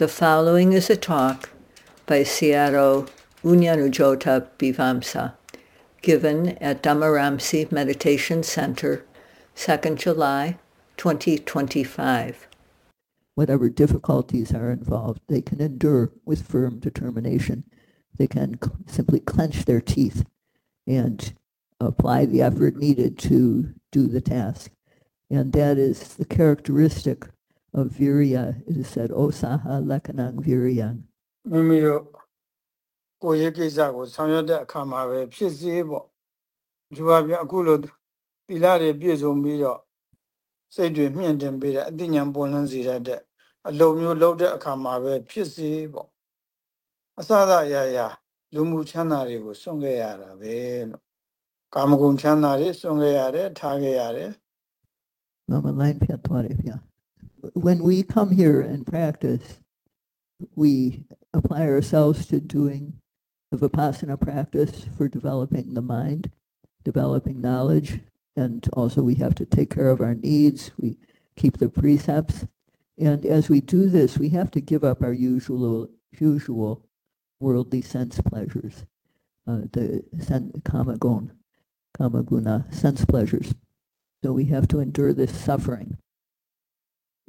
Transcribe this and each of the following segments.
The following is a talk by Sayadaw U Nyanujjota Bhivamsa, given at Dhammaramsi Meditation Center, 2nd July 2025. whatever difficulties are involved, they can endure with firm determination. They can simply clench their teeth and apply the effort needed to do the task. And that is the characteristic of viriya. It is said, Osaha lakanang viryang. မိမိတို့ကိုယ်ရေးကိစ္စကိုဆောင်ရွက်တဲ့အခါမှာပဲဖြစ်စေပေါ့ဒီဘာပြအခုလိုသီလတွေပြည့်စုံပြီးတော့စိတ်တွေမြင့်တင်ပေးတဲ့အသိဉာဏ်ပွင့်လင်းစေတတ်တဲ့အလုံမျိုးလုပ်တဲ့အခါမှာပဲဖြစ်စေပေါ့အစသာအရာရာလူမှုချမ်းသာတွေကိုစွန့်ခဲ့ရတာပဲလို့ကာမဂုဏ်ချမ်းသာတွေစွန့်ခဲ့ရတယ်ထားခဲ့ရတယ် Mama line pia tuare pia. When we come here and practice, we apply ourselves to doing the Vipassana practice for developing the mind, developing knowledge, and also we have to take care of our needs. We keep the precepts. And as we do this, we have to give up our usual, usual worldly sense pleasures, uh, the sen- kama gun, kama guna, sense pleasures. So we have to endure this suffering.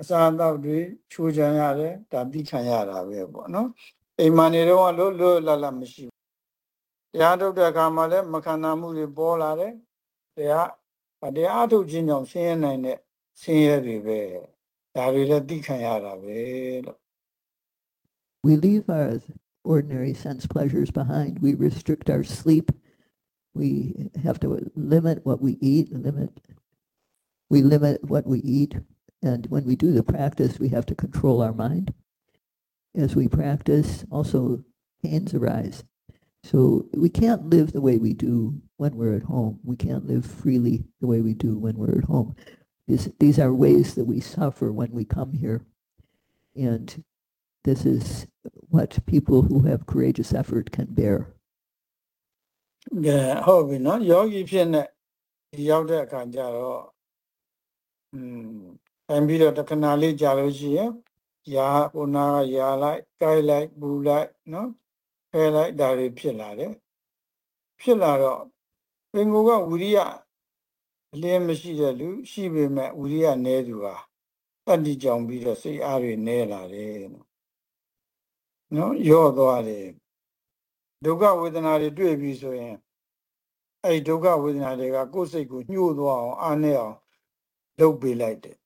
အစာအသောက်တွေချိုးချမ်းရတယ်ဒါသိခံရတာပဲပေါ့နော်အိမ်မှာနေတော့လို့လွတ်လပ်လပ်မရှိဘူးတရားထုတ်တဲ့အခါမှာလည်းမခန္ဓာမှုတွေပေါ်လာတယ်တရားတရားထုတ်ခြင်းကြောင့်ဆင်းရဲနိုင်တဲ့ဆင်းရဲတွေပဲဒါတွေလည်းသိခံရတာပဲလို့ We leave our ordinary sense pleasures behind. We restrict our sleep. We have to limit what we eat, limit we limit what we eat. And when we do the practice, we have to control our mind. As we practice, also pains arise. So we can't live the way we do when we're at home. We can't live freely the way we do when we're at home. These, these are ways that we suffer when we come here. And this is what people who have courageous effort can bear. ကဲဟုတ်ပြီနော်ယောဂီဖြစ်နေဒီရောက်တဲ့အခါကျတော့อืม တိုင်ပြီးတော့တခဏလေးကြာလို့ရှိရင်ယာဟိုနာကယာလိုက်ကိုက်လိုက်ပူလိုက်နော်ဖဲလိုက်ဒါတွေဖြစ်လာတယ်ဖြစ်လာတော့ပင်ကိုကဝိရိယအလင်းမရှိတဲ့လူရှိပေမဲ့ဝိရိယနည်းသူဟာတတ္တိကြောင်ပြီးတော့စိတ်အားတွေနည်းလာတယ်နော်နော်ယော့သွားတယ်ဒုက္ခဝေဒနာတွေတွေ့ပြီဆိုရင်အဲ့ဒီဒုက္ခဝေဒနာတွေကကိုယ်စိတ်ကိုညှို့သွားအောင်အားနဲ့အောင်လုပ်ပေးလိုက်တယ်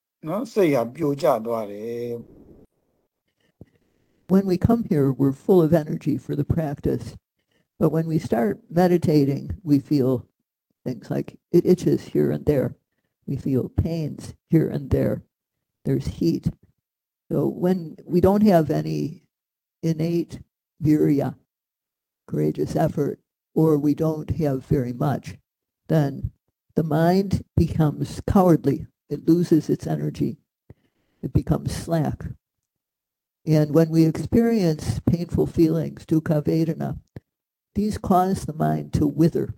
When we come here, we're full of energy for the practice. But when we start meditating, we feel things like it itches here and there. We feel pains here and there. There's heat. So when we don't have any innate viriya, courageous effort, or we don't have very much, then the mind becomes cowardly It loses its energy. It becomes slack. And when we experience painful feelings, dukkha vedana, these cause the mind to wither.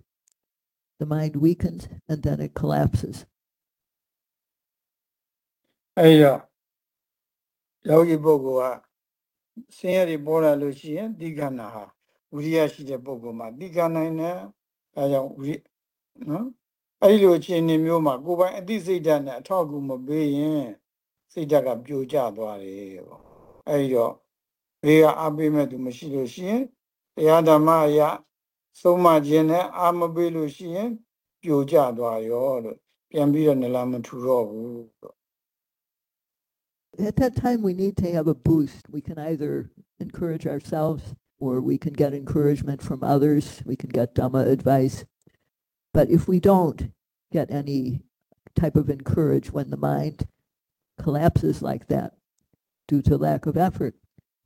The mind weakens and then it collapses. အဲ့တော့ယောဂီပုဂ္ဂိုလ်ကဆင်းရဲတွေပေါ်လာလို့ရှိရင်ဒီခန္ဓာဟာဝိရိယရှိတဲ့ပုဂ္ဂိုလ်မှာဒီခန္ဓာနဲ့အဲကြောင့်ဝိနော် အဲ့ဒီလိုအခြေအနေမျိုးမှာကိုယ်ပိုင်အသိစိတ်ဓာတ်နဲ့အထောက်အကူမပေးရင်စိတ်ဓာတ်ကပြိုကျသွားတယ်ပေါ့အဲ့ဒီတော့ဘေးကအပေးမဲ့သူမရှိလို့ရှိရင်တရားဓမ္မအရာသုံးမခြင်းနဲ့အာမပေးလို့ရှိရင်ပြိုကျသွားရောလို့ပြန်ပြီးတော့နလမထူတော့ဘူးလို့ At that time, we need to have a boost. We can either encourage ourselves or we can get encouragement from others. We can get Dhamma advice. But if we don't get any type of encourage when the mind collapses like that due to lack of effort,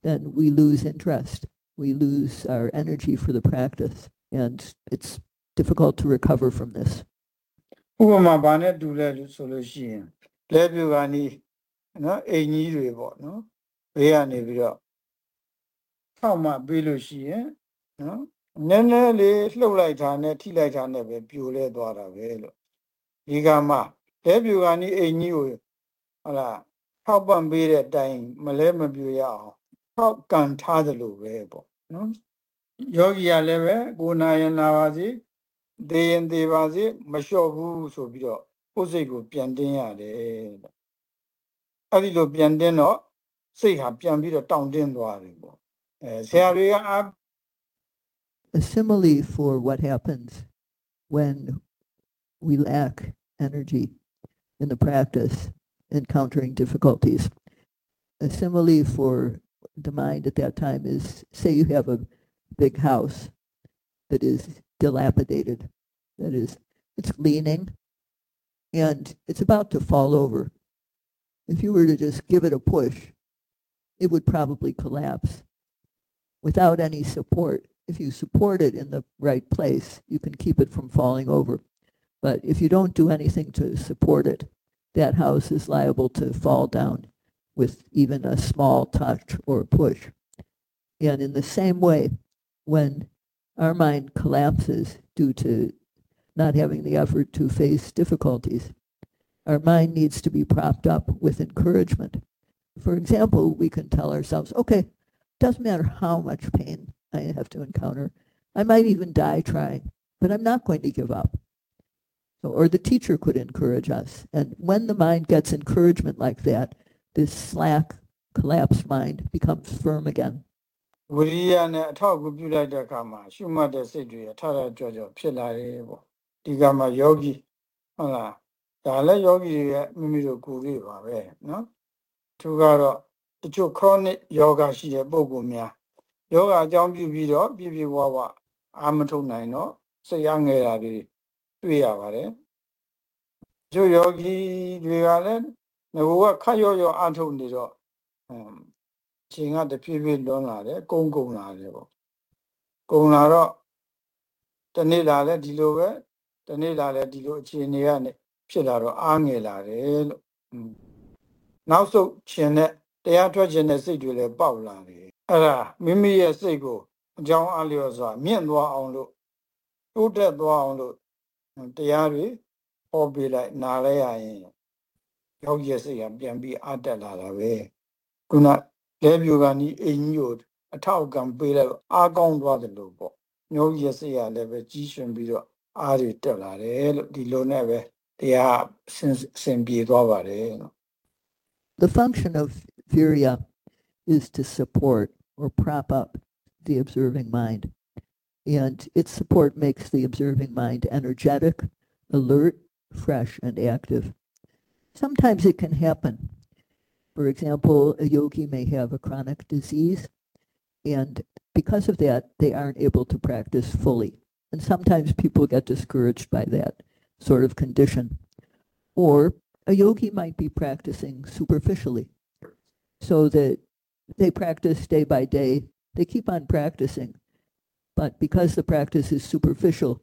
then we lose interest. we lose our energy for the practice, and it's difficult to recover from this. ဥပမာဘာနဲ့တူလဲလို့ဆိုလို့ရှိရင်လက်ပြူကနီးနော်အိမ်ကြီးတွေပေါ့နော်ဘေးကနေပြီးတော့ထောက်မှပေးလို့ရှိရင်နော် နည်းနည်းလေးလှုပ်လိုက်တာနဲ့ထိလိုက်တာနဲ့ပဲပြိုလဲသွားတာပဲလို့ဒီကမှလက်ပြူကနီးအိမ်ကြီးကိုဟုတ်လားထောက်ပံ့ပေးတဲ့အတိုင်းမလဲမပြိုရအောင်ထောက်ကန်ထားတယ်လို့ပဲပေါ့နော်ယောဂီကလည်းပဲကိုယ်နာရင်နာပါစေသေရင်သေပါစေမလျှော့ဘူးဆိုပြီးတော့ကိုယ်စိတ်ကိုပြန်တင်းရတယ်တဲ့အဲ့ဒီလိုပြန်တင်းတော့စိတ်ဟာပြန်ပြီးတော့တောင့်တင်းသွားတယ်ပေါ့အဲဆရာတွေကအား A simile for what happens when we lack energy in the practice, encountering difficulties. A simile for the mind at that time is say you have a big house that is dilapidated, that is, it's leaning and it's about to fall over. If you were to just give it a push, it would probably collapse without any support. If you support it in the right place, you can keep it from falling over. But if you don't do anything to support it, that house is liable to fall down with even a small touch or push. And in the same way, when our mind collapses due to not having the effort to face difficulties, our mind needs to be propped up with encouragement. For example, we can tell ourselves, okay, doesn't matter how much pain I have to encounter. I might even die trying, but I'm not going to give up. So, or the teacher could encourage us. And when the mind gets encouragement like that, this slack, collapsed mind becomes firm again. ဝိရိယနဲ့အထောက်အကူပြုလိုက်တဲ့အခါမှာရှုမှတ်တဲ့စိတ်တွေအထထကြွကြွဖြစ်လာတယ်ပေါ့ဒီကမှာယောဂီဟုတ်လားဒါလည်းယောဂီတွေရဲ့မိမိတို့ကိုယ်လေးပါပဲနော်သူကတော့တချို့ chronic ယောဂရှိတဲ့ပုံကူများ ယောဂအကြောင်းပြုပြီးတော့ပြည့်ပြည့်ဝဝအာမထုတ်နိုင်တော့စိတ်ရငယ်တာတွေတွေ့ရပါတယ်ကျို့ယောဂီတွေကလည်းငဘကခတ်ရော့ရော့အာထုတ်နေတော့အမ်ချိန်ကတဖြည်းဖြည်းလွန်လာတယ်ကုန်းကုန်းလာတယ်ပေါ့ကုန်းလာတော့တနေ့လာလဲဒီလိုပဲတနေ့လာလဲဒီလိုအခြေအနေကနေဖြစ်လာတော့အားငယ်လာတယ်လို့อืมနောက်ဆုံးခြင်းနဲ့တရားထွက်ခြင်းတဲ့စိတ်တွေလည်းပေါက်လာတယ် အဲ့ဒါမိမိရဲ့စိတ်ကိုအကြောင်းအလျော်စွာမြင့်သွားအောင်လို့တိုးတက်သွားအောင်လို့တရားတွေဟောပေးလိုက်နားလဲရရင်ရောက်ရဲ့စိတ်ကပြန်ပြီးအတက်လာတာပဲခုနလဲပြူကနီးအိမ်ကြီးကိုအထောက်ကံပေးလိုက်အားကောင်းသွားတယ်လို့ပေါ့ညောရဲ့စိတ်ကလည်းပဲကြီးရှင်ပြီးတော့အားတွေတက်လာတယ်လို့ဒီလိုနဲ့ပဲတရားစင်ပြေသွားပါတယ်နော် The function of viriya is to support or prop up the observing mind. And its support makes the observing mind energetic, alert, fresh, and active. Sometimes it can happen. For example, a yogi may have a chronic disease, and because of that, they aren't able to practice fully. And sometimes people get discouraged by that sort of condition. Or a yogi might be practicing superficially, so that they practice day by day. They keep on practicing, but because the practice is superficial,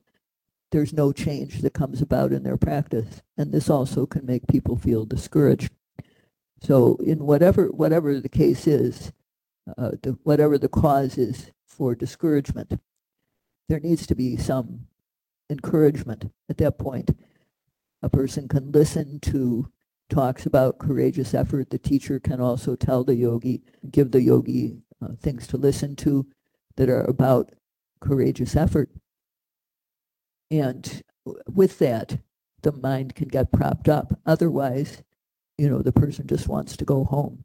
there's no change that comes about in their practice, and this also can make people feel discouraged. So, in whatever whatever the case is, uh, the, whatever the cause is for discouragement, there needs to be some encouragement at that point. A person can listen to talks about courageous effort. The teacher can also tell the yogi, give the yogi uh, things to listen to that are about courageous effort. And with that, the mind can get propped up. Otherwise, you know, the person just wants to go home.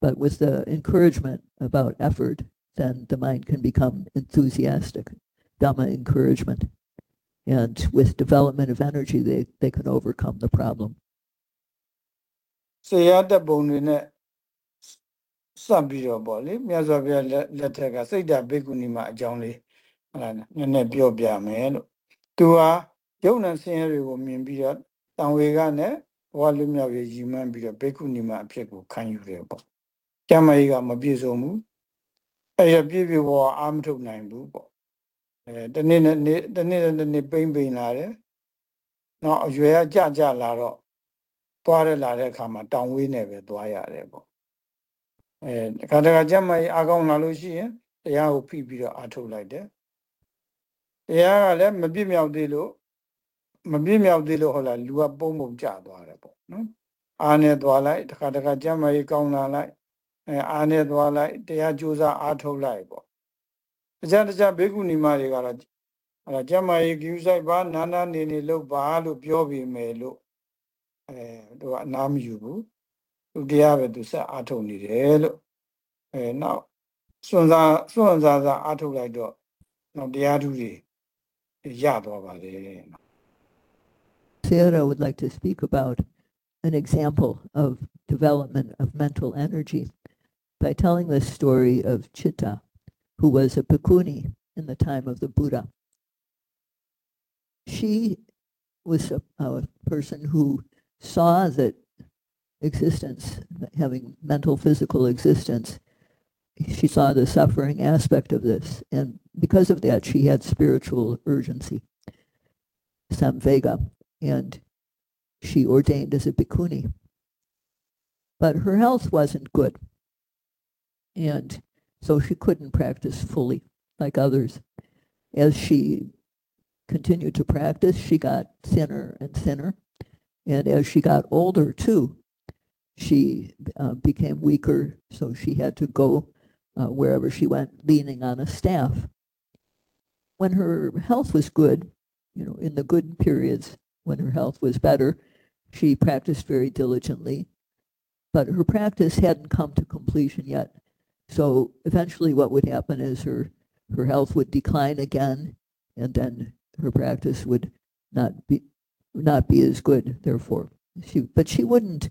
But with the encouragement about effort, then the mind can become enthusiastic, Dhamma encouragement. And with development of energy, they, they can overcome the problem. စေရတဲ့ပုံတွေနဲ့စပ်ပြီးတော့ပေါ့လေမြတ်စွာဘုရားလက်လက်ထက်ကစိတ်ဓာတ်ဘိက္ခုနီမအကြောင်းလေးဟလာနည်းနည်းပြောပြမယ်လို့သူဟာယုံနဲ့ဆင်းရဲတွေကိုမြင်ပြီးတော့တံဝေကနဲ့ဘဝလူမြောက်ရေးရည်မှန်းပြီးတော့ဘိက္ခုနီမအဖြစ်ကိုခံယူတယ်ပေါ့ကျမ်းမာရေးကမပြည့်စုံဘူးအဲ့ရပြည့်ပြည့်ဝဝအာမထုတ်နိုင်ဘူးပေါ့အဲတနေ့နဲ့နေ့တနေ့နဲ့တနေ့ပိမ့်ပိန်လာတယ်နောက်အရွယ်ကကြကြလာတော့ သွားရလာတဲ့အခါမှာတောင်ဝေးနေပဲသွားရတယ်ပေါ့အဲတခါတခါကြက်မကြီးအားကောင်းလာလို့ရှိရင်တရားကိုဖိပြီးတော့အားထုတ်လိုက်တယ်တရားကလည်းမပြည့်မြောက်သေးလို့မပြည့်မြောက်သေးလို့ဟုတ်လားလူကပုံပုံကျသွားတယ်ပေါ့နော်အားနဲ့သွားလိုက်တခါတခါကြက်မကြီးကောင်းလာလိုက်အဲအားနဲ့သွားလိုက်တရားကြိုးစားအားထုတ်လိုက်ပေါ့တခြားတခြားဘေကုဏီမတွေကတော့အဲ့ဒါကျမကြီးကျူးဆိုင်ပါနာနာနေနေလို့ပါလို့ပြောပြီးမယ်လို့ အဲသူကအနားမယူဘူးသူတရားပဲသူဆက်အားထုတ်နေတယ်လို့အဲနောက်စွန့်စားစွန့်စားစားအားထုတ်လိုက်တော့နောက်တရားသူတွေရသွားပါလေ would like to speak about an example of development of mental energy by telling the story of Chitta, who was a Bhikkhuni in the time of the Buddha. She was a, a person who saw that existence, having mental physical existence, she saw the suffering aspect of this. And because of that, she had spiritual urgency, samvega, and she ordained as a bhikkhuni. But her health wasn't good. And so she couldn't practice fully like others. As she continued to practice, she got thinner and thinner. And as she got older too, she uh, became weaker, so she had to go uh, wherever she went leaning on a staff. When her health was good, you know, in the good periods when her health was better, she practiced very diligently. But her practice hadn't come to completion yet. So eventually what would happen is her, her health would decline again, and then her practice would not be not be as good. Therefore, she but she wouldn't.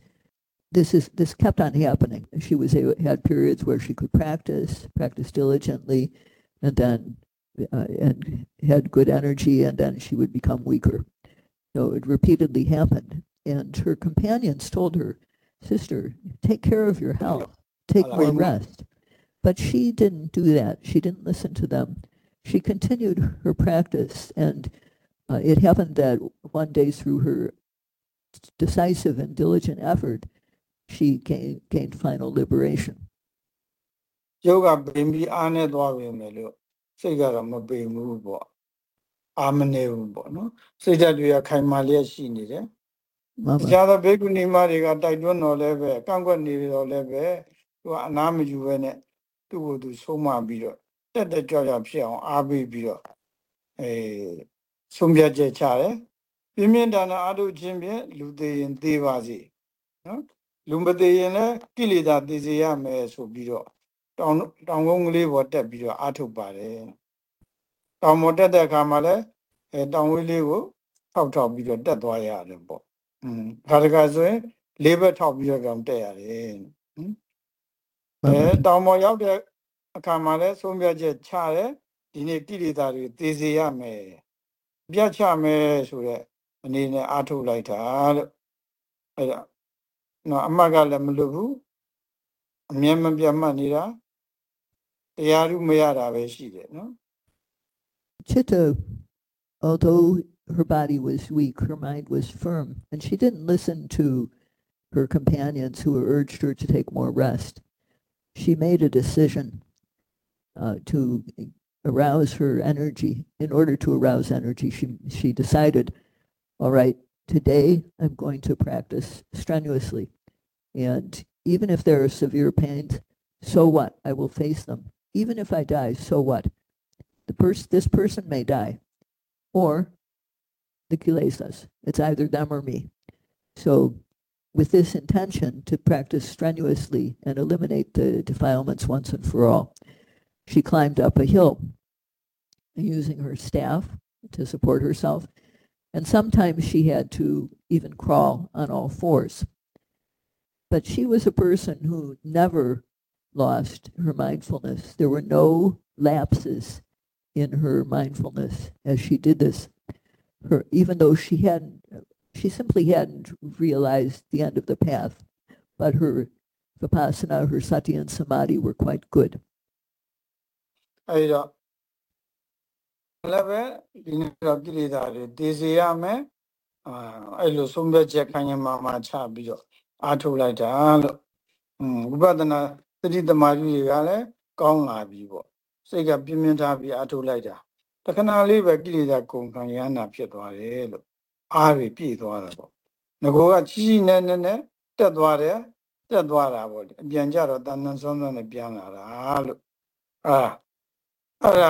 This is this kept on happening. She was a- had periods where she could practice, practice diligently, and then uh, and had good energy, and then she would become weaker. So it repeatedly happened, and her companions told her, "Sister, take care of your health. Take more rest." But she didn't do that. She didn't listen to them. She continued her practice, and uh, it happened that one day, through her decisive and diligent effort, she gained, gained final liberation. ယောဂပင်ပြီးအားနဲ့သွားပြီမယ်လို့စိတ်ကတော့မပင်ဘူးပေါ့အာမနေဘူးပေါ့နော်စိတ်ဓာတ်တွေကခိုင်မာလျက်ရှိနေတယ် Mama, တရားသောဘေကုဏီမတွေကတိုက်တွန်းတော်လဲပဲကန့်ကွက်နေတော်လဲပဲသူကအနာမယူပဲနဲ့သူ့ကိုယ်သူဆုံးမပြီးတော့တက်တက်ကြွကြွဖြစ်အောင်အားပေးပြီးတော့အဲ ဆုံးဖြတ်ချက်ချတယ်ပြင်းပြင်းထန်ထန်အားထုတ်ခြင်းဖြင့်လူသေးရင်သေးပါစေနော်လူမသေးရင်လည်းကိလေသာသေစေရမယ်ဆိုပြီးတော့တောင်တောင်ကုန်းကလေးပေါ်တက်ပြီးတော့အားထုတ်ပါတယ်တောင်ပေါ်တက်တဲ့အခါမှာလည်းအဲတောင်ဝေးလေးကိုထောက်ထောက်ပြီးတော့တက်သွားရတယ်ပေါ့อืมခါတခါဆိုရင်လေးဘက်ထောက်ပြီးတော့ကြောင်တက်ရတယ်ဟင်အဲ Mama, တောင်ပေါ်ရောက်တဲ့အခါမှာလဲဆုံးဖြတ်ချက်ချတယ်ဒီနေ့ကိလေသာတွေသေစေရမယ် ပြတ်ချမယ်ဆိုတဲ့အနေနဲ့အားထုတ်လိုက်တာလို့အဲဒါနော်အမှတ်ကလည်းမလွတ်ဘူးအမြဲမပြတ်မှတ်နေတာတရားဓုမရတာပဲရှိတယ်နော် Chitta, although her body was weak, her mind was firm, and she didn't listen to her companions who urged her to take more rest. She made a decision uh, to arouse her energy. In order to arouse energy, she, she decided, all right, today I'm going to practice strenuously. And even if there are severe pains, so what? I will face them. Even if I die, so what? the person this person may die or the kilesas it's either them or me so with this intention to practice strenuously and eliminate the defilements once and for all she climbed up a hill using her staff to support herself. And sometimes she had to even crawl on all fours. But she was a person who never lost her mindfulness. There were no lapses in her mindfulness as she did this. Her, even though she hadn't, she simply hadn't realized the end of the path, but her vipassana, her sati and samadhi were quite good. I uh, လည်းပဲဒီနေ့တော့ကိလေသာတွေတည်စေရမယ်အာအဲ့လိုဆုံးဖြတ်ချက်ခံရမှာမှချပြီးတော့အားထုတ်လိုက်တာလို့อืมဝိပဿနာသတိသမာဓိတွေကလည်းကောင်းလာပြီပေါ့စိတ်ကပြင်းပြင်းထားပြီးအားထုတ်လိုက်တာတခဏလေးပဲကိလေသာကုန်ခံရဟနာဖြစ်သွားတယ်လို့အားတွေပြည့်သွားတာပေါ့ငကောကကြီးကြီးနဲ့နဲ့နဲ့တက်သွားတယ်တက်သွားတာပေါ့အပြန်ကြတော့တန်တန်ဆွမ်းဆွမ်းနဲ့ပြန်လာတာလို့အာအဲ့ဒါ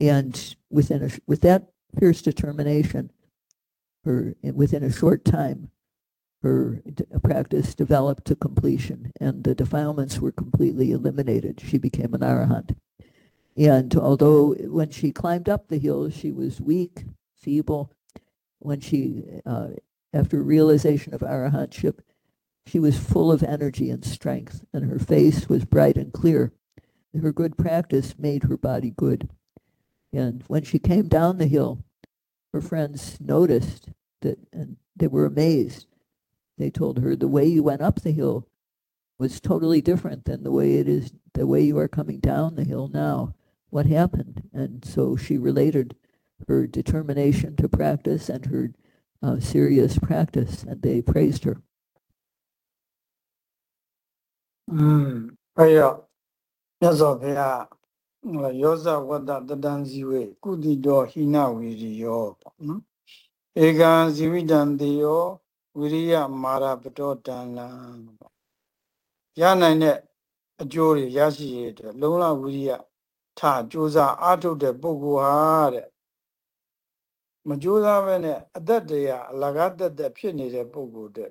And within a, with that fierce determination, her within a short time, her practice developed to completion, and the defilements were completely eliminated. She became an arahant. And although when she climbed up the hill, she was weak, feeble, when she uh, after realization of arahantship, she was full of energy and strength, and her face was bright and clear. Her good practice made her body good. And when she came down the hill, her friends noticed that, and they were amazed. They told her the way you went up the hill was totally different than the way it is, the way you are coming down the hill now. What happened? And so she related her determination to practice and her uh, serious practice, and they praised her. 嗯，哎呀，要走不呀？ ယောဇဝတ္တတတံဇီဝေကုတိတောဟိနဝီရိယောပေါ့နော်ဧကံဇီဝိတံတေယောဝိရိယမာရပတောတံလံပေါ့ရနိုင်တဲ့အကျိုးတွေရရှိရတဲ့လုံလဝိရိယထကြိုးစားအားထုတ်တဲ့ပုဂ္ဂိုလ်ဟာတဲ့မကြိုးစားဘဲနဲ့အသက်တရားအလကားတက်တက်ဖြစ်နေတဲ့ပုဂ္ဂိုလ်တဲ့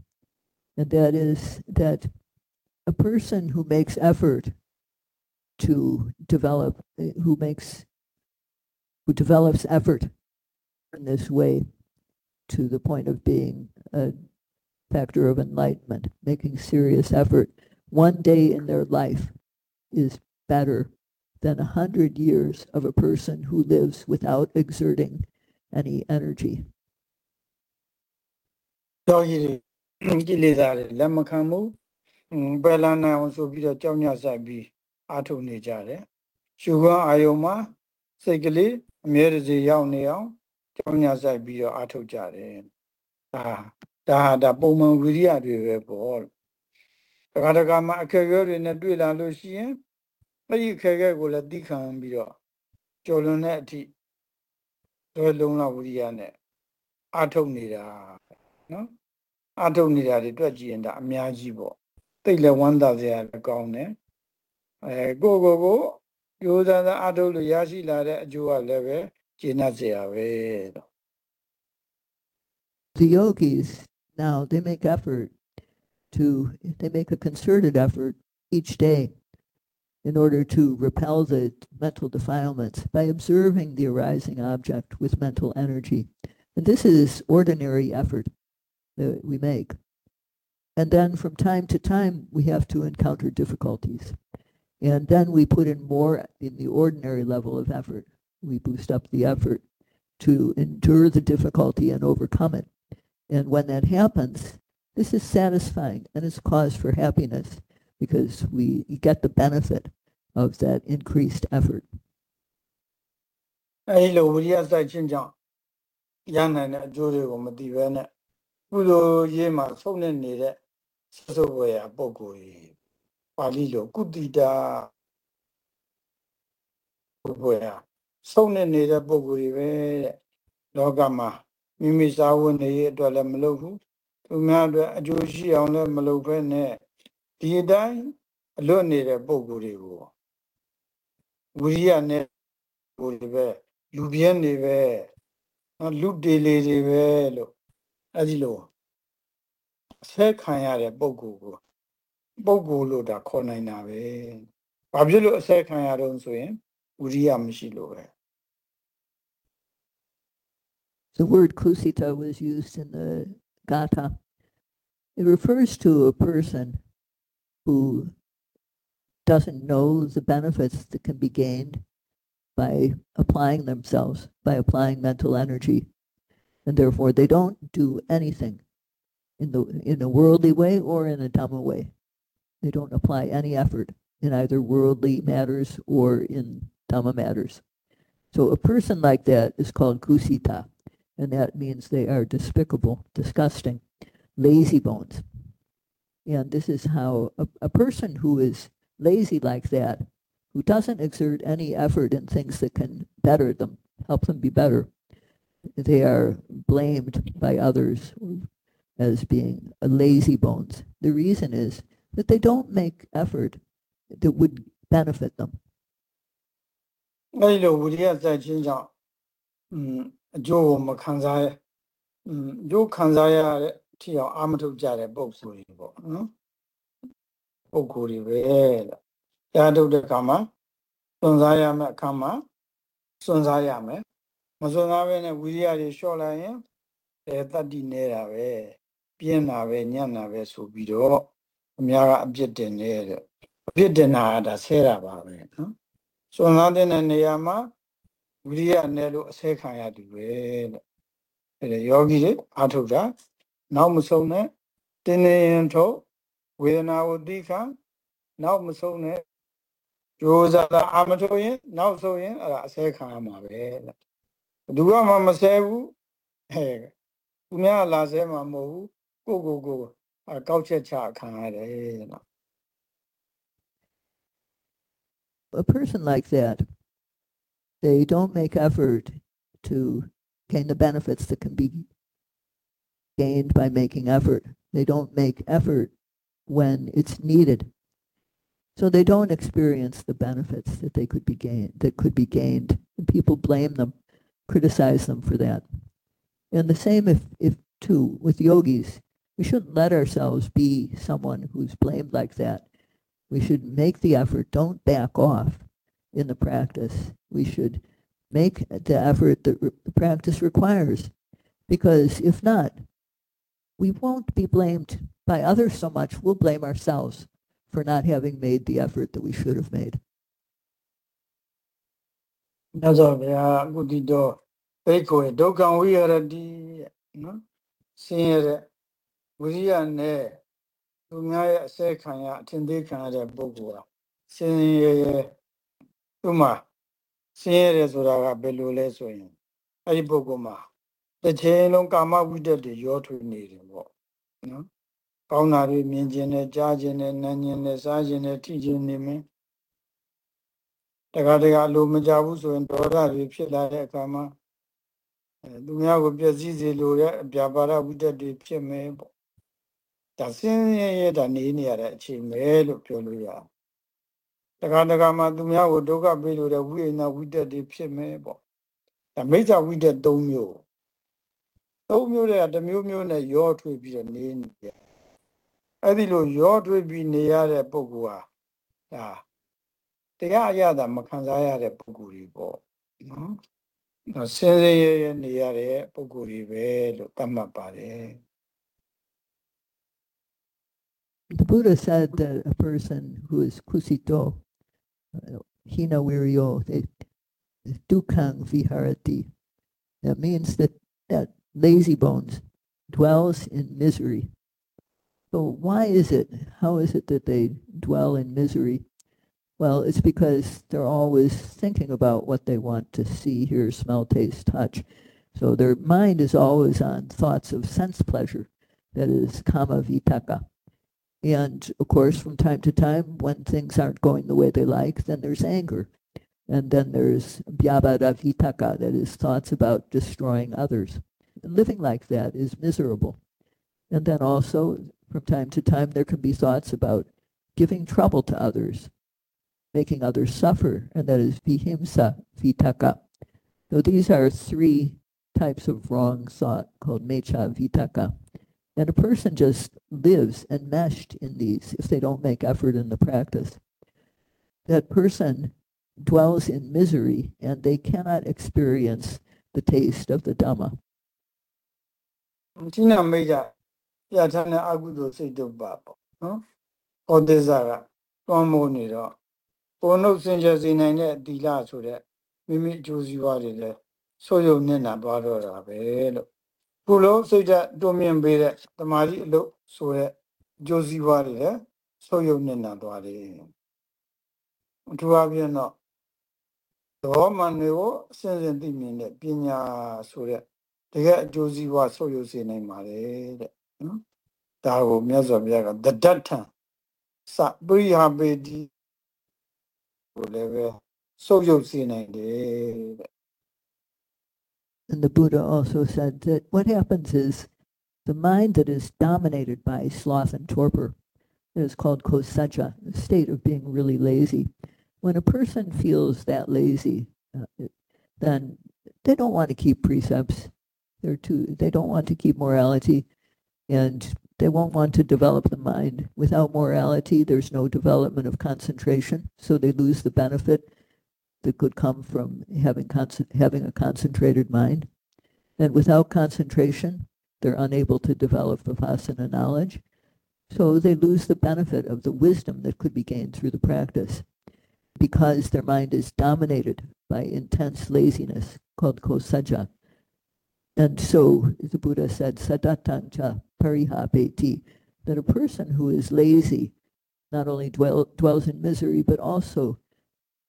and that is that a person who makes effort to develop, who makes, who develops effort in this way to the point of being a factor of enlightenment, making serious effort, one day in their life is better than a hundred years of a person who lives without exerting any energy. So you ကိလေသာတွေလက်မခံဘူးอืมပယ်လန်းနိုင်အောင်ဆိုပြီးတော့ကြောက်ညှဆိုင်ပြီးအားထုတ်နေကြတယ်ရှုခွန်းအာယုံမှာစိတ်ကလေးအမြဲတစေရောက်နေအောင်ကြောက်ညှဆိုင်ပြီးတော့အားထုတ်ကြတယ်ဒါဒါဟာဒါပုံမှန်ဝိရိယတွေပဲပေါ့တခါတခါမှအခက်အခဲတွေနဲ့တွေ့လာလို့ရှိရင်အဲ့ဒီအခက်အခဲကိုလည်းသိခံပြီးတော့ကျော်လွန်တဲ့အထိလွယ်လုံးလာဝိရိယနဲ့အားထုတ်နေတာနော် အထုတ်နေတာတွေတွေ့ကြည့်ရင်ဒါအများကြီးပေါ့တိတ်လည်းဝမ်းသာစရာလည်းကောင်းတယ်အဲကိုကိုကိုကြိုးစားစားအထုတ်လို့ရရှိလာတဲ့အကျိုးကလည်းပဲကျေနပ်စရာပဲတော့ The yogis now they make effort to they make a concerted effort each day in order to repel the mental defilements by observing the arising object with mental energy. And this is ordinary effort that we make. And then from time to time, we have to encounter difficulties. And then we put in more in the ordinary level of effort. We boost up the effort to endure the difficulty and overcome it. And when that happens, this is satisfying and it's cause for happiness because we get the benefit of that increased effort. အဲဒီလိုဝိရိယစိုက်ခြင်းကြောင့်ရနိုင်တဲ့အကျိုးတွေကိုမသိဘဲနဲ့ ကုသိုလ်ရေးမှာဆုံးနေနေတဲ့သစ္စာဝေယပုဂ္ဂိုလ်ကြီးပါဠိလိုကုတိတာပုဂ္ဂိုလ်ရဆုံးနေနေတဲ့ပုံကိုယ်တွေပဲတဲ့လောကမှာမိမိစာဝန်တွေအတွက်လည်းမလုပ်ဘူးသူများအတွက်အကျိုးရှိအောင်လည်းမလုပ်ဘဲနဲ့ဒီအတိုင်းအလွတ်နေတဲ့ပုံကိုယ်တွေကိုဝိရိယနဲ့ကိုယ်တွေပဲလူပြင်းနေပဲနော်လူတေလေးတွေပဲလို့ အဲ့ဒီလိုအဆဲခံရတဲ့ပုံကိုကိုပုံကိုလို့ဒါခေါ်နိုင်တာပဲ။ဘာဖြစ်လို့အဆဲခံရတော့ဆိုရင်ဝိရိယမရှိလို့ပဲ။ The word kusita was used in the Gatha. It refers to a person who doesn't know the benefits that can be gained by applying themselves, by applying mental energy and therefore they don't do anything in the in a worldly way or in a Dhamma way. They don't apply any effort in either worldly matters or in Dhamma matters. So a person like that is called kusita, and that means they are despicable, disgusting, lazy bones. And this is how a, a person who is lazy like that, who doesn't exert any effort in things that can better them, help them be better, they are blamed by others as being lazy bones. The reason is that they don't make effort that would benefit them. အဲ့လိုဝိရိယစိုက်ခြင်းကြောင့်အင်းအကျိုးကိုမခံစားရအင်းအကျိုးခံစားရတဲ့ထီအောင်အာမထုတ်ကြတဲ့ပုံစံတွေပေါ့နော်ပုံကိုယ်တွေပဲလို့တရားထုတ်တဲ့အခါမှာစွန့်စားရမယ်အခါမှာစွန့်စားရမယ် မစွန့်စားဘဲနဲ့ဝိရိယတွေလျှော့လိုက်ရင်အဲတတ္တိနေတာပဲပြင်းတာပဲညံ့တာပဲဆိုပြီးတော့အများကအပြစ်တင်နေတဲ့အပြစ်တင်တာကဒါဆဲတာပါပဲနော်စွန့်စားတဲ့နေရာမှာဝိရိယနဲ့လို့အဆဲခံရတူပဲတဲ့အဲဒါယောဂီတွေအာထုတ်တာနောက်မဆုံးနဲ့တင်းနေရင်ထုတ်ဝေဒနာကိုသိခံနောက်မဆုံးနဲ့ကြိုးစားတာအာမထုတ်ရင် နောက်ဆုံးရင်အဲ့ဒါအဆဲခံရမှာပဲတဲ့ ဘယ်သူမှမဆဲဘူးအဲသူများလာဆဲမှာမဟုတ်ဘူးကိုကိုကိုအကောက်ချက်ချခံရတယ်နော် A person like that, they don't make effort to gain the benefits that can be gained by making effort. They don't make effort when it's needed. So they don't experience the benefits that they could be gained that could be gained. And people blame them, criticize them for that. And the same if, if too with yogis. We shouldn't let ourselves be someone who's blamed like that. We should make the effort, don't back off in the practice. We should make the effort that re- the practice requires. Because if not, we won't be blamed by others so much. We'll blame ourselves for not having made the effort that we should have made. မြတ်စွာဘုရားအခုဒီတော့သိတ်ကိုဒုက္ခဝိရတိနော်ဆင်းရဲတဲ့ဝိရိယနဲ့သူများရဲ့အစဲခံရအထင်သေးခံရတဲ့ပုဂ္ဂိုလ်ဟာဆင်းရဲရဲသူမှာဆင်းရဲတယ်ဆိုတာကဘယ်လိုလဲဆိုရင်အဲ့ဒီပုဂ္ဂိုလ်မှာတစ်ချိန်လုံးကာမဝိတ္တတွေရောထွေးနေတယ်ပေါ့နော်ကောင်းတာတွေမြင်ခြင်းနဲ့ကြားခြင်းနဲ့နားခြင်းနဲ့စားခြင်းနဲ့ထိခြင်းနေမယ် တခါတခါလိုမကြဘူးဆိုရင်ဒေါသတွေဖြစ်လာတဲ့အခါမှာအဲသူများကိုပြည့်စည်စေလိုတဲ့အပြာပါဒဝိတ္တတွေဖြစ်မယ်ပေါ့ဒါဆင်းရဲရဲတာနေနေရတဲ့အချိန်ပဲလို့ပြောလို့ရတယ်တခါတခါမှသူများကိုဒုက္ခပေးလို့တဲ့ဝိညာဏဝိတ္တတွေဖြစ်မယ်ပေါ့ဒါမိစ္ဆာဝိတ္တ၃မျိုး၃မျိုးတည်းကတစ်မျိုးမျိုးနဲ့ရောထွေးပြီးတော့နေနေတယ်အဲ့ဒီလိုရောထွေးပြီးနေရတဲ့ပုဂ္ဂိုလ်ဟာဒါ The Buddha said that a person who is kusito, hina viriyo, dukkang viharati, that means that that lazy bones dwells in misery. So why is it? How is it that they dwell in misery? Well, it's because they're always thinking about what they want to see, hear, smell, taste, touch. So their mind is always on thoughts of sense pleasure, that is kama vitakka. And of course, from time to time, when things aren't going the way they like, then there's anger. And then there's Vyapada Vitakka, that is thoughts about destroying others. And Living like that is miserable. And then also, from time to time, there can be thoughts about giving trouble to others, making others suffer, and that is vihimsa, vitakka. So these are three types of wrong thought called mecha, vitakka. And a person just lives enmeshed in these if they don't make effort in the practice. That person dwells in misery and they cannot experience the taste of the Dhamma. ကိုယ်နှုတ်စင်ကြယ်စေနိုင်တဲ့ဒီလဆိုတဲ့မိမိအကျိုးစီးပွားတွေလည်းဆိုးရုံနဲ့နာသွားတော့တာပဲလို့ခုလုံးစိတ်ဓာတ်တွမြင်ပေးတဲ့တမာတိအလုပ်ဆိုတဲ့အကျိုးစီးပွားတွေလည်းဆိုးရုံနဲ့နာသွားတယ်။အထူးအပြင်တော့သောမန်တွေကိုအစဉ်စဉ်သိမြင်တဲ့ပညာဆိုတဲ့တကယ်အကျိုးစီးပွားဆုပ်ယုပ်စေနိုင်ပါတယ်တဲ့နော်ဒါကိုမြတ်စွာဘုရားကတဒတ်ထံစပရိဟာပေတိ ကိုလည်းပဲဆုပ်ယုပ်စေနိုင်တယ်တဲ့ And the Buddha also said that what happens is the mind that is dominated by sloth and torpor is called kosajja, a state of being really lazy. When a person feels that lazy, uh, then they don't want to keep precepts. They're too, they don't want to keep morality. And they won't want to develop the mind. Without morality, there's no development of concentration, so they lose the benefit that could come from having, having a concentrated mind. And without concentration, they're unable to develop vipassana knowledge. So they lose the benefit of the wisdom that could be gained through the practice because their mind is dominated by intense laziness called kosajja. And so the Buddha said, sadatancha parihapeti, that a person who is lazy not only dwell, dwells in misery, but also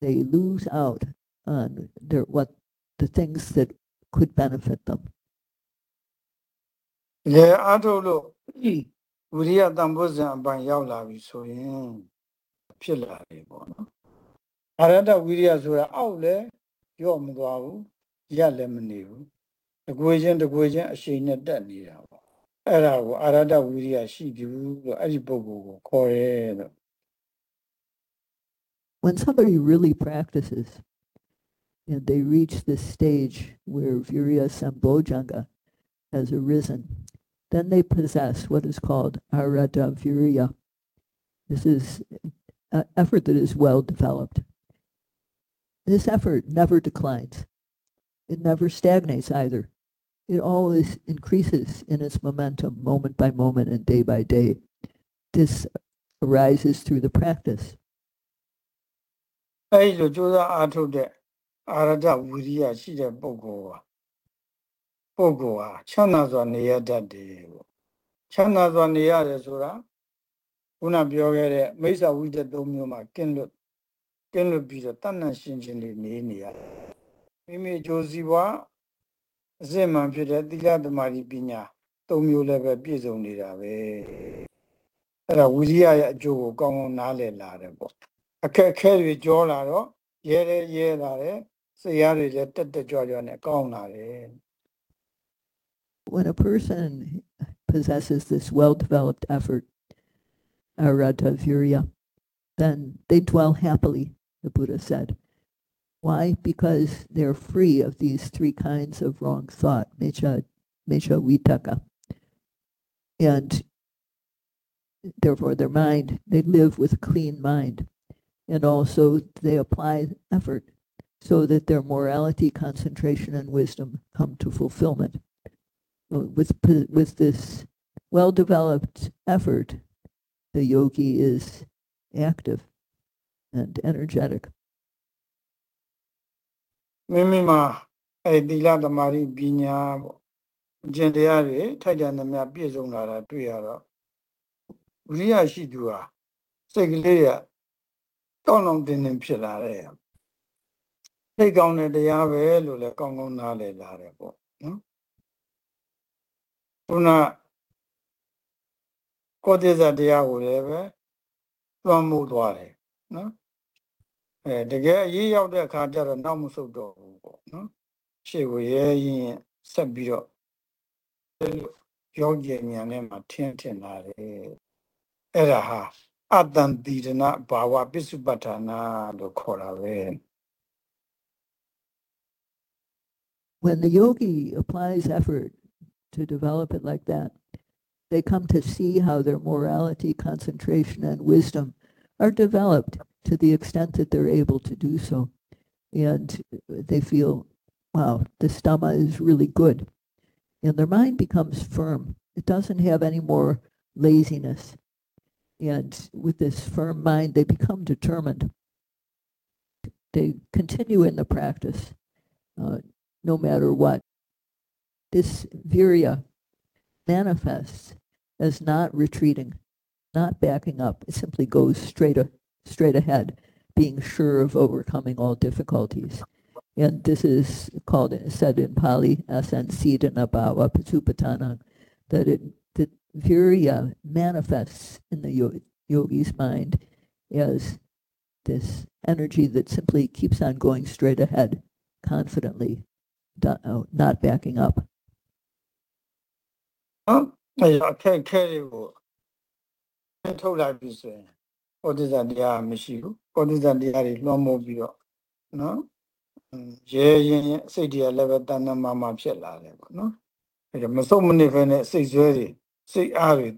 they lose out on their, what the things that could benefit them. လေအားထုတ်လို့ဝိရိယတန်ဖိုးစံအပိုင်းရောက်လာပြီဆိုရင်ဖြစ်လာတယ်ပေါ့နော်အရဟတဝိရိယဆိုတာအောက်လဲရော့မသွားဘူးရက်လည်းမနေဘူး when somebody really practices and they reach this stage where Viriya Sambojjhanga has arisen, then they possess what is called Araddha Viriya. This is an effort that is well developed. This effort never declines. It never stagnates either it always increases in its momentum moment by moment and day by day. This arises through the practice. အဲဒီလိုကြိုးစားအားထုတ်တဲ့အာရဒဝိရိယရှိတဲ့ပုဂ္ဂိုလ်ဟာပုဂ္ဂိုလ်ဟာချမ်းသာစွာနေရတတ်တယ်ပေါ့ချမ်းသာစွာနေရတယ်ဆိုတာခုနပြောခဲ့တဲ့မိစ္ဆာဝိတ္တသုံးမျိုးမှာကင်းလွတ်ကင်းလွတ်ပြီးတော့တဏ္ဍရှင်ချင်းတွေနေနေရတယ် when a person possesses this well-developed effort, araddha viriya, then they dwell happily, the Buddha said. Why? Because they're free of these three kinds of wrong thought, mecha, mecha vitakka. And therefore their mind, they live with a clean mind. And also they apply effort so that their morality, concentration, and wisdom come to fulfillment. With, with this well-developed effort, the yogi is active and energetic. မိမိမှာအဲသီလသမာဓိပညာပေါ့ကျင့်တရားတွေထိုက်တန်သမျှပြည့်စုံလာတာတွေ့ရတော့ဝိရိယရှိသူဟာစိတ်ကလေးကကောင်းအောင်တင်တင်ဖြစ်လာတယ်စိတ်ကောင်းတဲ့တရားပဲလို့လည်းကောင်းကောင်းနားလည်လာတယ်ပေါ့နော်ခုနကောတိဇတရားကိုလည်းပဲသွမ်းမှုသွားတယ်နော် အဲတကယ်အရေးရောက်တဲ့အခါကျတော့နောက်မဆုတ်တော့ဘူးပေါ့နော်ရှေ့ကိုရဲရင်ဆက်ပြီးတော့ရောက်ကျင်ဉာဏ်နဲ့မှထင်းထင်လာတယ်အဲ့ဒါဟာအတ္တန်တိရဏဘာဝပစ္စုပ္ပထာနာလို့ခေါ်တာပဲ When the yogi applies effort to develop it like that, they come to see how their morality, concentration, and wisdom are developed to the extent that they're able to do so. And they feel, wow, this Dhamma is really good. And their mind becomes firm. It doesn't have any more laziness. And with this firm mind, they become determined. They continue in the practice uh, no matter what. This viriya manifests as not retreating, not backing up. It simply goes straight, straight ahead, being sure of overcoming all difficulties. And this is called, said in Pali, asansidana bhava pasupatanang, that it that viriya manifests in the yogi's mind as this energy that simply keeps on going straight ahead, confidently, uh, not backing up. ဟုတ်အဲ့တော့အခက်ခဲတွေကိုထုတ်လိုက်ပြီဆိုရင် ဩဒိသတရားမရှိဘူးဩဒိသတရားတွေလွှမ်းမိုးပြီးတော့နော်အင်းရဲရင်စိတ်တရားလည်းပဲတဏ္ဍမမဖြစ်လာတယ်ပေါ့နော်အဲ့ဒါမစုံမနစ်ဖဲနဲ့စိတ်ဆွဲတွေစိတ်အားတွေ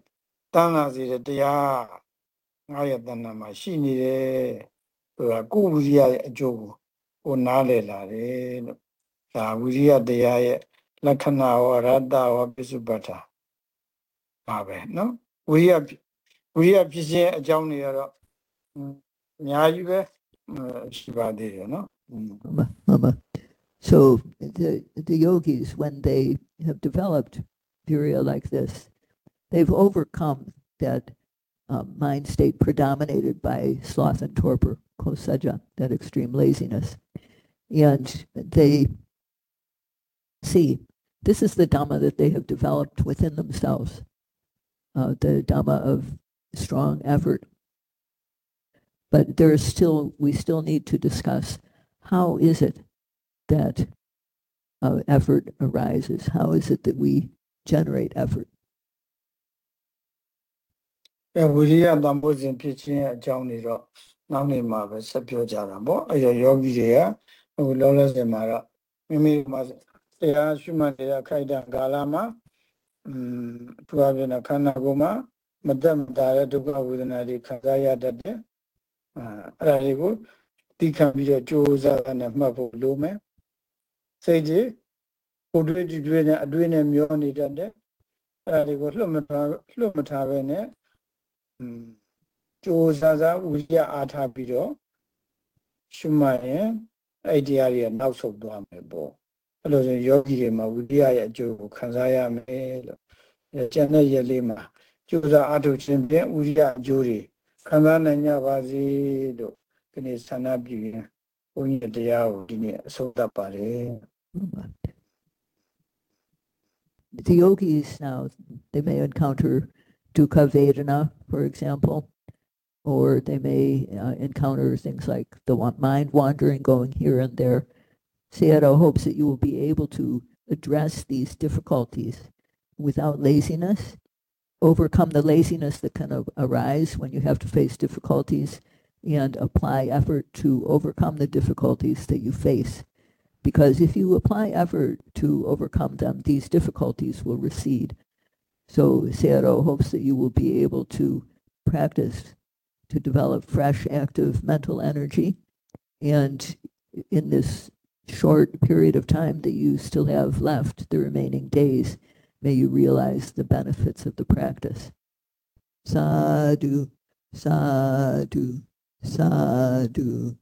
တန်းလာစေတဲ့တရားငါရဲ့တဏ္ဍမှာရှိနေတယ်ဆိုတာကိုယ်ဝိရိယရဲ့အကျိုးကိုကိုနားလည်လာတယ်လို့ဒါဝိရိယတရားရဲ့လက္ခဏာဝရတ္တဝပစ္စုပ္ပတ္ထာပါပဲနော်ဝိရိယ So the the yogis when they have developed viriya like this, they've overcome that um, mind state predominated by sloth and torpor, kosajja, that extreme laziness, and they see this is the dhamma that they have developed within themselves, uh, the dhamma of strong effort. But there is still, we still need to discuss how is it that uh, effort arises? How is it that we generate effort? အဲဝိရိယတန်ဖိုးစဉ်ဖြစ်ခြင်းအကြောင်းတွေတော့နောက်နေ့မှာပဲဆက်ပြောကြတာပေါ့အဲတော့ယောဂီတွေကဟိုလောလောဆယ်မှာတော့မိမိမှာတရားရှိမှတရားခိုက်တဲ့ကာလမှာอืมသူအပြင်ခန္ဓာကိုယ်မှာ မတက်မတာတဲ့ဒုက္ခဝေဒနာတွေခံစားရတတ်တယ်အဲအဲ့ဒါတွေကိုသိခံပြီးတော့ကြိုးစားနဲ့မှတ်ဖို့လိုမယ်စိတ်ကြီးကိုယ်တွေ့ကြည့်တွေ့နဲ့အတွေ့နဲ့မျောနေတတ်တယ်အဲ့ဒါတွေကိုလွတ်မထားလွတ်မထားပဲနဲ့อืมကြိုးစားစားဝိရိယအားထားပြီးတော့ရှုမှတ်ရင်အဲ့ဒီတရားတွေကနောက်ဆုတ်သွားမယ်ပေါ့အဲ့လိုဆိုရင်ယောဂီတွေမှာဝိရိယရဲ့အကျိုးကိုခံစားရမယ်လို့အဲကျန်တဲ့ရက်လေးမှာ The yogis now they may encounter dukkha vedana, for example, or they may uh, encounter things like the mind wandering, going here and there. Sayadaw hopes that you will be able to address these difficulties without laziness overcome the laziness that can arise when you have to face difficulties, and apply effort to overcome the difficulties that you face. Because if you apply effort to overcome them, these difficulties will recede. So Sayadaw hopes that you will be able to practice to develop fresh, active mental energy. And in this short period of time that you still have left, the remaining days, may you realize the benefits of the practice. Sadhu, sadhu, sadhu.